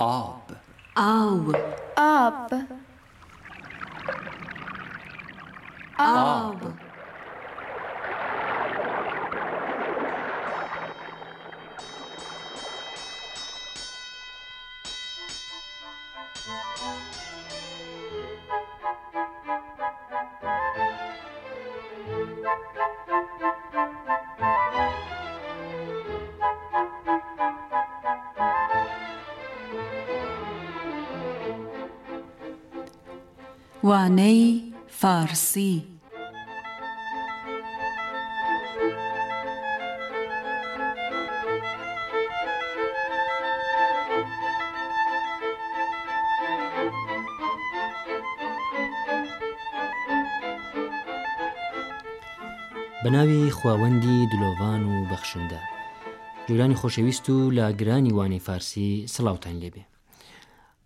Up. Up. Up. Up. وانەی فارسی. بەناوی خواوەندی دلۆڤان و بەخشندە جورانی خۆشەویست و لا گرانی وانەی فارسی سڵاوتان لێبێ.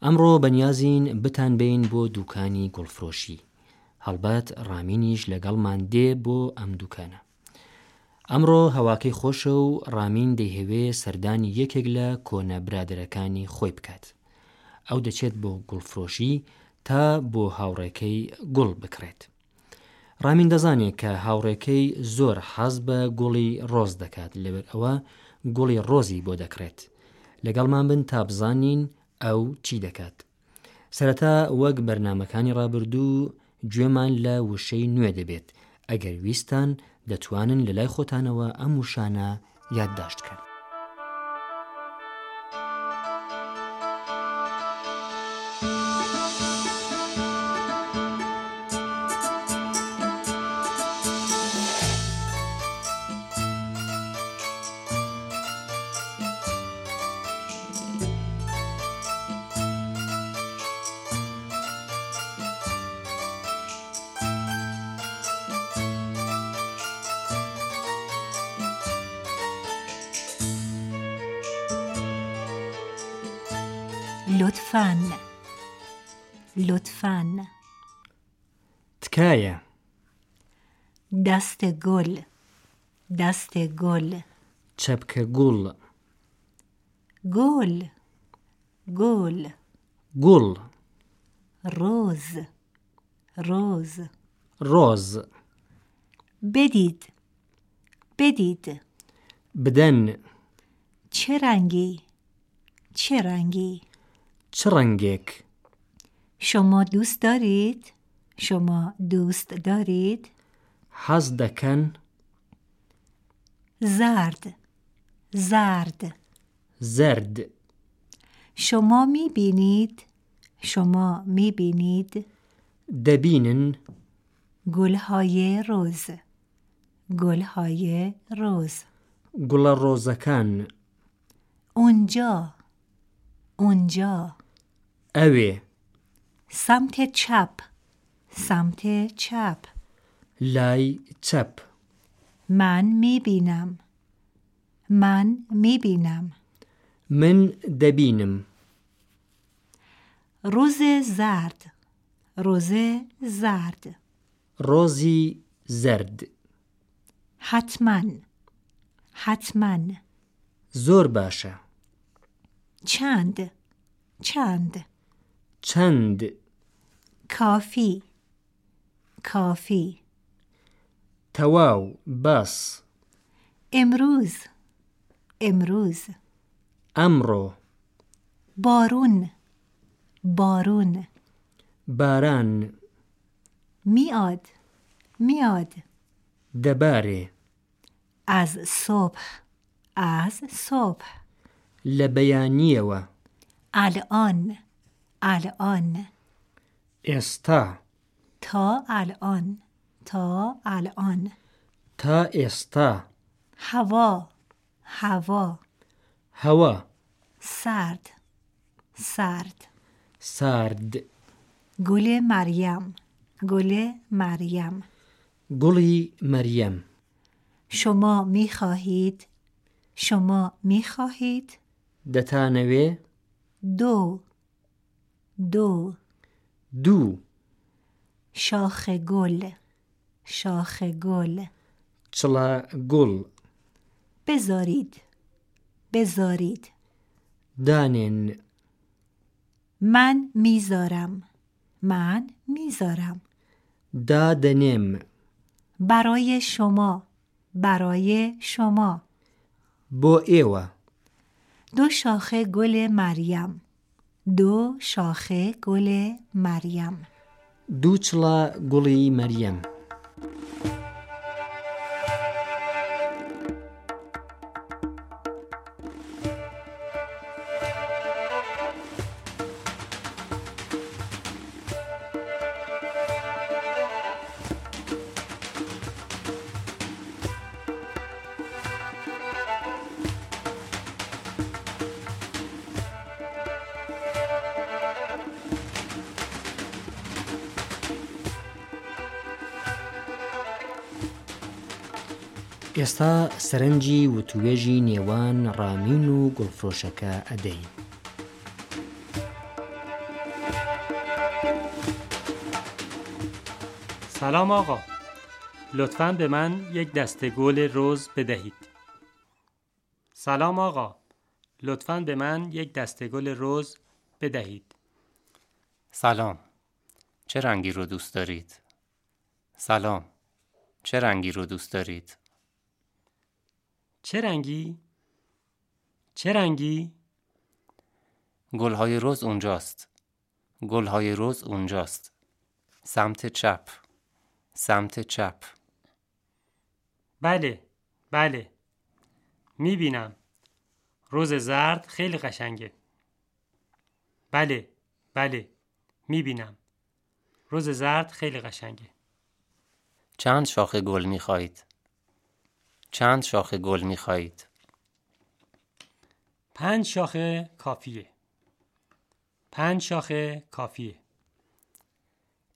ئەمڕۆ بەنیازین بتان بین بۆ دوکانی گوڵفرۆشی هەڵبەت ڕامینیش لەگەڵمان دێ بۆ ئەم دوکانە. ئەمڕۆ هەواکەی خۆشە و ڕامین دەیهەوێ سەردانی یەکێک لە کۆنە برادەرەکانی خۆی بکات. ئەو دەچێت بۆ گوڵفرۆشی تا بۆ هاوڕێکەی گوڵ بکرێت. ڕامین دەزانێت کە هاوڕێکەی زۆر حەز بە گوڵی ڕۆز دەکات لەبەر ئەوە گوڵی ڕۆزی بۆ دەکرێت. لەگەڵمان بن تا بزانین ئەو چی دەکات؟ سەرەتا وەک بەرنمەکانی ڕابردوو گوێمان لە وشەی نوێ دەبێت. ئەگەر ویستان دەتوانن لە لای خۆتانەوە ئەم وشانە یادداشتکەن لطفاً. لطفاً. تکایە دست گل. دست گل. چەپکە گوڵ گل. گل. گوڵ روز. روز. ڕۆز بدید. بدید. بدەن چه رنگی؟ چه رنگی؟ چ ڕەنگێک شما دوست دارید؟ شما دوست دارید؟ حەز دەکەن زرد. زرد. زرد. شما می بینید شما می بینید دەبینن گلهای روز. گلهای روز. گوڵە ڕۆزەکان اونجا. اونجا. ئەوێ سمت چپ. سمت چپ. لای چەپ من می بینم من می بینم من دەبینم روز زرد. روز زرد. ڕۆزی زرد. حتما. حتما. زۆر باشە چند؟ چند؟ چەند کافی. کافی. تەواو باس امروز. امروز. ئەمڕۆ بارون. بارون. باران. میاد. میاد. دەبارێ از صبح. از صبح. لە بەیانیەوە الان. الان. ئێستا تا الان. تا الان. تا ئێستا هوا. هوا. هەوا سرد. سرد. سارد گل مریم. گل مریم. گوڵی مەریەم شما می خواهید؟ شما می خواهید؟ دەتانەوێ دو. دو. دوو شاخ گل. شاخ گل. چڵە گوڵ بذارید بذارید دانێن من می‌ذارم. من می‌ذارم. دادنم برای شما. برای شما. بو ایوه دو شاخه گل مریم. دو شاخه گل مریم. دووچڵە گوڵی مەریەم ئێستا سەرنجی وتوێژی نێوان ڕامین و گوڵفرۆشەکە ئەدەین. سلام آقا لطفا به من یک دسته گل روز بدهید سلام آقا لطفا به من یک دسته گل روز بدهید سلام چه رنگی رو دوست دارید؟ سلام چه رنگی رو دوست دارید؟ چه رنگی؟ چه رنگی؟ گلهای روز اونجاست. گلهای روز اونجاست. سمت چپ. سمت چپ. بله بله. می‌بینم. روز زرد خیلی قشنگه. بله بله. می‌بینم. روز زرد خیلی قشنگه. چند شاخه گل می‌خواهید؟ چند شاخه گل می‌خواهید؟ پنج شاخه کافیه. پنج شاخه کافیه.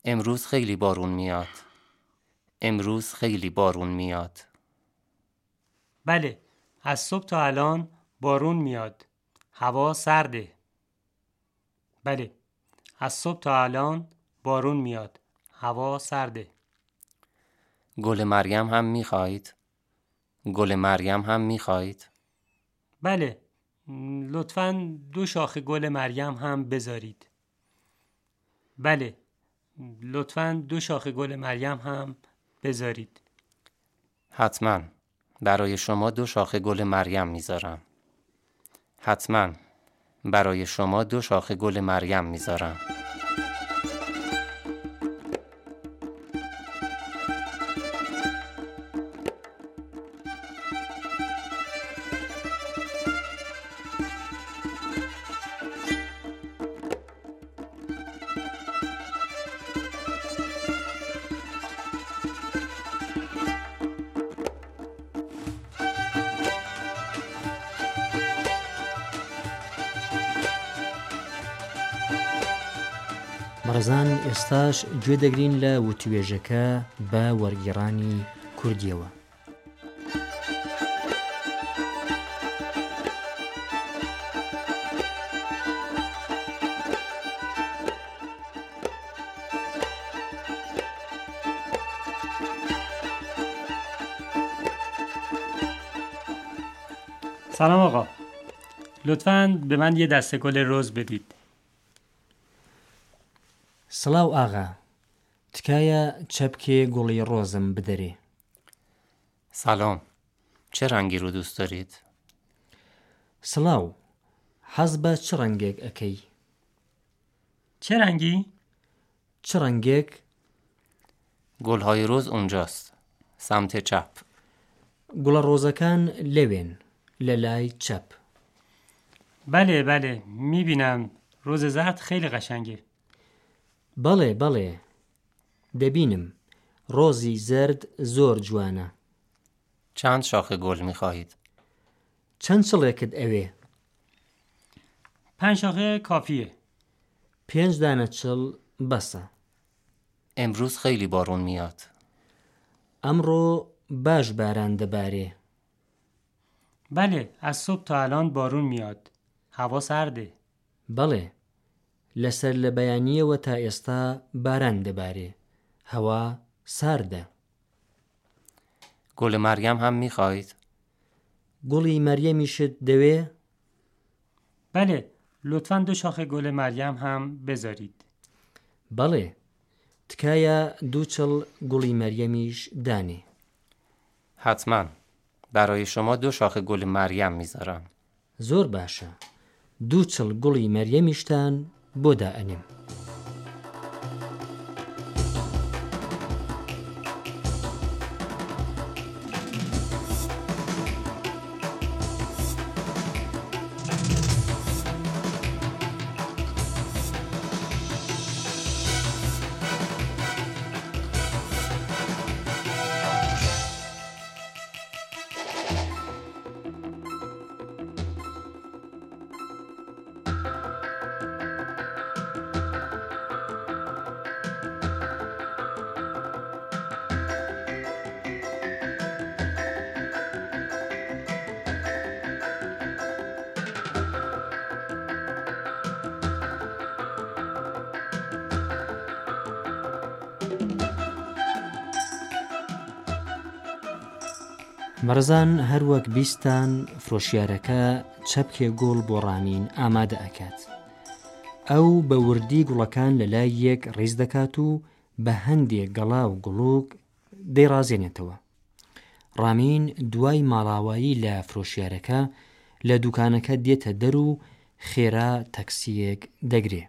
امروز خیلی بارون میاد. امروز خیلی بارون میاد. بله از صبح تا الان بارون میاد. هوا سرده. بله از صبح تا الان بارون میاد. هوا سرده. گل مریم هم می‌خواهید؟ گل مریم هم می‌خواهید؟ بله. لطفا دو شاخه گل مریم هم بذارید. بله. لطفا دو شاخه گل مریم هم بذارید. حتما. برای شما دو شاخه گل مریم می‌ذارم. حتما. برای شما دو شاخه گل مریم می‌ذارم. ئێستاش گوێ دەگرین لە وتوێژەکە بە وەرگێڕانی کوردیەوە. سلام آقا لطفا به من یه دسته گل روز بدید سڵاو ئاغا تکایە چەپکێ گوڵی ڕۆزم بدەرێ. سلام چه رنگی رو دوست دارید؟ سڵاو حەز بە چ ڕەنگێک ئەەکەی چه رنگی؟ چ ڕەنگێک گلهای روز اونجاست سمت چپ گوڵە ڕۆزەکان لەوێن لە لای چەپ. بله بله میبینم روز زرد خیلی قشنگه بەڵێ بەڵێ. دەبینم ڕۆزی زرد زۆر جوانە. چند شاخه گل می‌خواهید؟ چەند چڵێکت ئەوێ؟ پنج شاخه کافیه. پێنج دانە چڵ بەسە. امروز خیلی بارون میاد. ئەمڕۆ باش باران دەبارێ. بله از صبح تا الان بارون میاد. هوا سرده. بەڵێ لەسەر لە بەیانیەوە تا ئێستا باران دەبارێ. هەوا ساردە گل مریم هم می‌خواهید؟ گوڵی مەریەمیشت دەوێ؟ بله لطفا دو شاخه گل مریم هم بذارید. بەڵێ تکایە دووچڵ گوڵی مەریەمیش دانێ. حتما برای شما دو شاخه گل مریم می‌ذارم. زۆر باشە. دووچڵ گوڵی مەریەمیشتان بۆ دائەنێم مەرزان هەروەک بیستان فرۆشیارەکە چەپکێ گۆڵ بۆ ڕامین ئامادە ئەکات. ئەو بە وردی گوڵەکان لە لای یەک ڕێز دەکات و بە هەندێک گەڵا و گوڵوک دەیڕازێنێتەوە. ڕامین دوای ماڵاوایی لە فرۆشیارەکە لە دوکانەکە دێتە دەر و خێرا تەکسیەک دەگرێ.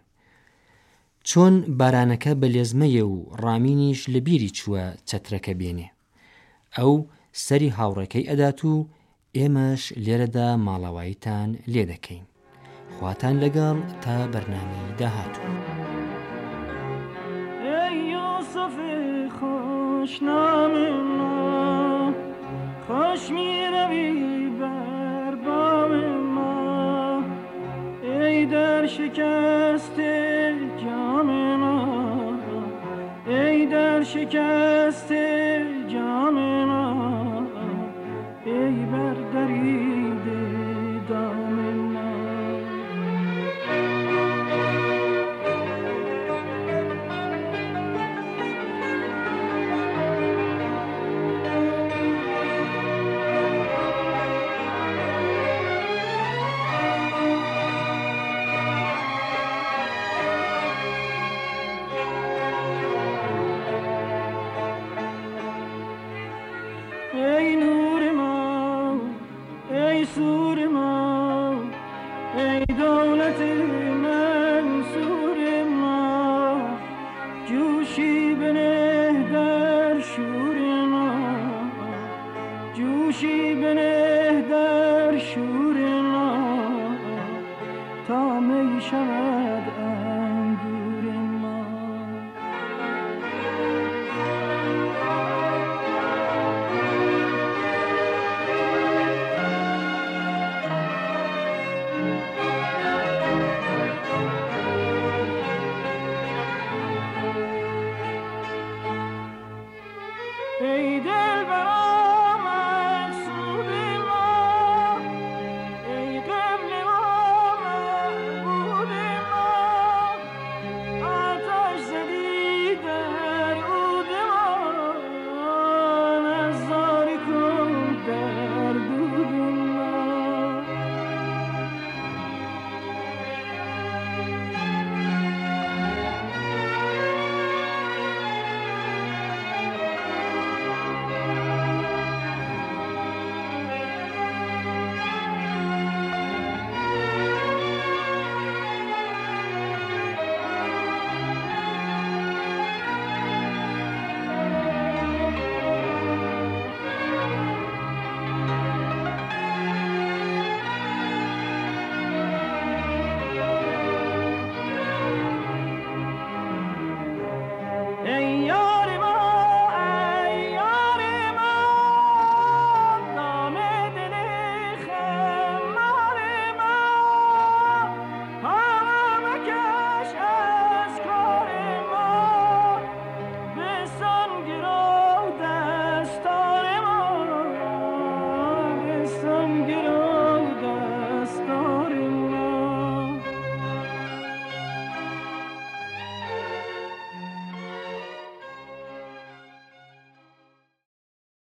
چۆن بارانەکە بە لێزمەیە و ڕامینیش لە بیری چووە چەترەکە بێنێ. ئەو سەری هاوڕێکەی ئەدات و ئێمەش لێرەدا ماڵەواییتان لێ دەکەین. خواتان لەگەڵ تا بەرنامی داهاتوو. خوشنامه خوش می روی بر بام ما. ای در شکست جام ما. ای در شکست جام ما.